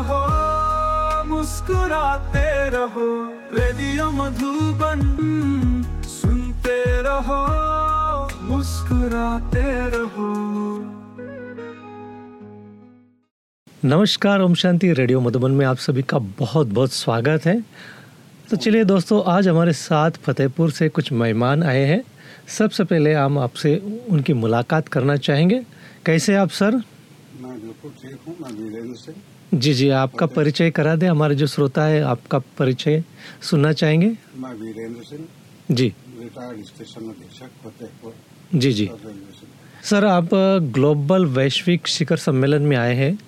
रहो मुस्कुराते रहो रेडियो मधुबन सुनते रहो मुस्कुराते रहो। नमस्कार ओम शांति रेडियो मधुबन में आप सभी का बहुत बहुत स्वागत है। तो चलिए दोस्तों आज हमारे साथ फतेहपुर से कुछ मेहमान आए हैं। सबसे पहले हम आपसे उनकी मुलाकात करना चाहेंगे। कैसे आप सर? मैं बिल्कुल ठीक हूँ मैं वीरेंद्र सिंह। जी जी आपका परिचय करा दें हमारे जो श्रोता है आपका परिचय सुनना चाहेंगे? मैं वीरेंद्र सिंह जी। रिटायर्ड स्टेशन अधीक्षक फतेहपुर। जी जी। सर आप ग्लोबल वैश्विक शिखर सम्मेलन में आए हैं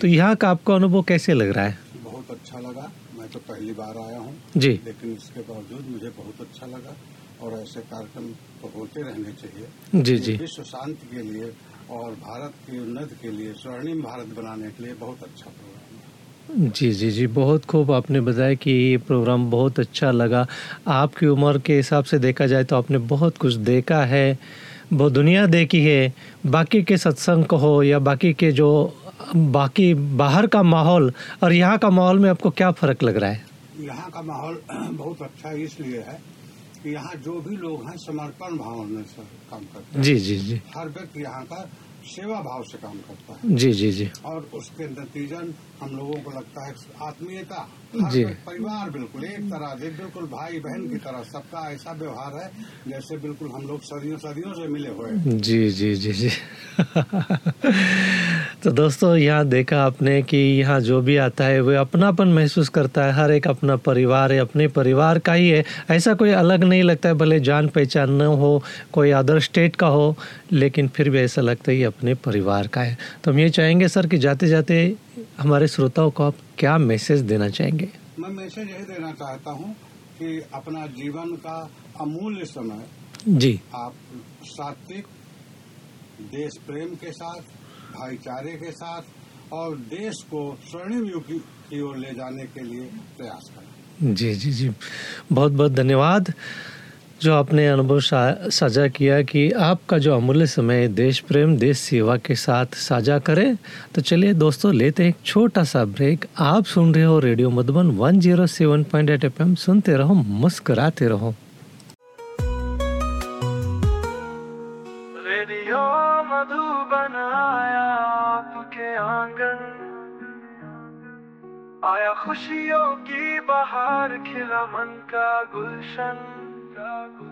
तो यहाँ का आपका अनुभव कैसे लग रहा है? बहुत अच्छा लगा। मैं तो पहली बार आया हूँ। जी। लेकिन इसके बावजूद मुझे बहुत अच्छा लगा और ऐसे कार्यक्रम तो होते रहने चाहिए। जी जी। विश्व शांति के लिए और भारत की उन्नति के लिए स्वर्णिम भारत बनाने के लिए बहुत अच्छा प्रोग्राम है। जी जी जी बहुत खूब आपने बताया कि ये प्रोग्राम बहुत अच्छा लगा। आपकी उम्र के हिसाब से देखा जाए तो आपने बहुत कुछ देखा है बहुत दुनिया देखी है। बाकी के सत्संग को हो या बाकी के जो बाकी बाहर का माहौल और यहाँ का माहौल में आपको क्या फ़र्क लग रहा है? यहाँ का माहौल बहुत अच्छा इसलिए है कि यहाँ जो भी लोग हैं समर्पण भावना से काम करते हैं। जी जी जी। हर व्यक्ति यहाँ का सेवा भाव से काम करता है। जी जी जी। और उसके नतीजन हम लोगों को लगता है आत्मीयता जी। परिवार बिल्कुल एक तरह से बिल्कुल भाई बहन की तरह सबका ऐसा व्यवहार है जैसे बिल्कुल हम लोग सदियों सदियों से मिले हुए जी जी जी जी। तो दोस्तों यहाँ देखा आपने कि यहाँ जो भी आता है वो अपनापन महसूस करता है। हर एक अपना परिवार है अपने परिवार का ही है। ऐसा कोई अलग नहीं लगता है भले जान पहचान न हो कोई अदर स्टेट का हो लेकिन फिर भी ऐसा लगता है ये अपने परिवार का है। तो हम ये चाहेंगे सर कि जाते जाते हमारे श्रोताओं को आप क्या मैसेज देना चाहेंगे? मैं मैसेज यही देना चाहता हूँ कि अपना जीवन का अमूल्य समय जी। आप सात्विक देश प्रेम के साथ भाईचारे के साथ और देश को स्वर्णिम युग की- ओर ले जाने के लिए प्रयास करें। जी जी जी। बहुत बहुत धन्यवाद। जो आपने अनुभव साझा किया कि आपका जो अमूल्य समय देश प्रेम, देश सेवा के साथ साझा करें। तो चलिए दोस्तों, लेते हैं एक छोटा सा ब्रेक। आप सुन रहे हो रेडियो मधुबन 107.8 एफएम। सुनते रहो, मुस्कुराते रहो। रेडियो मधुबन आया खुशियों की बहार, खिला मन का गुलशन।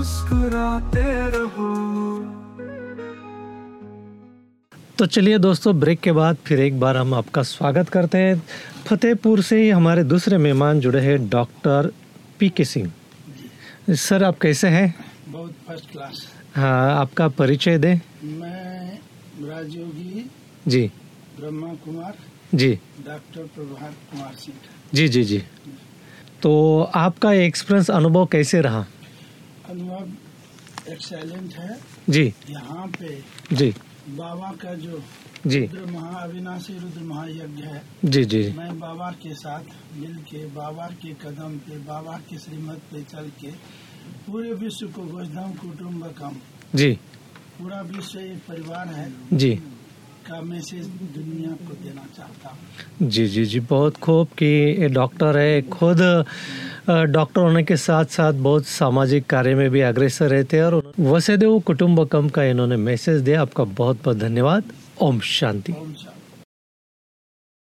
मुस्कुराते रहो। तो चलिए दोस्तों ब्रेक के बाद फिर एक बार हम आपका स्वागत करते हैं। फतेहपुर से ही हमारे दूसरे मेहमान जुड़े हैं डॉक्टर पी के सिंह। सर आप कैसे हैं? बहुत फ़र्स्ट क्लास हाँ आपका परिचय दें। मैं राजयोगी जी। ब्रह्मा कुमार। जी। डॉक्टर प्रभात कुमार सिंह। जी जी जी। तो आपका एक्सपीरियंस अनुभव कैसे रहा? अनुभव एक्सेलेंट है। जी। यहाँ पे जी। बाबा का जो जी। रुद्र महा अविनाशी रुद्र महायज्ञ है। जी जी। मैं बाबा के साथ मिल के बाबा के कदम पे बाबा के श्रीमत पे चल के पूरे विश्व को गोधम कुटुम्बकम जी। पूरा विश्व एक परिवार है। जी। का मैसेज दुनिया को देना चाहता हूँ। जी जी जी बहुत खूब कि ये डॉक्टर है खुद डॉक्टर होने के साथ साथ बहुत सामाजिक कार्य में भी अग्रसर रहते हैं और वसुदेव कुटुंबकम का इन्होंने मैसेज दिया। आपका बहुत बहुत धन्यवाद। ओम शांति। ओम शांति।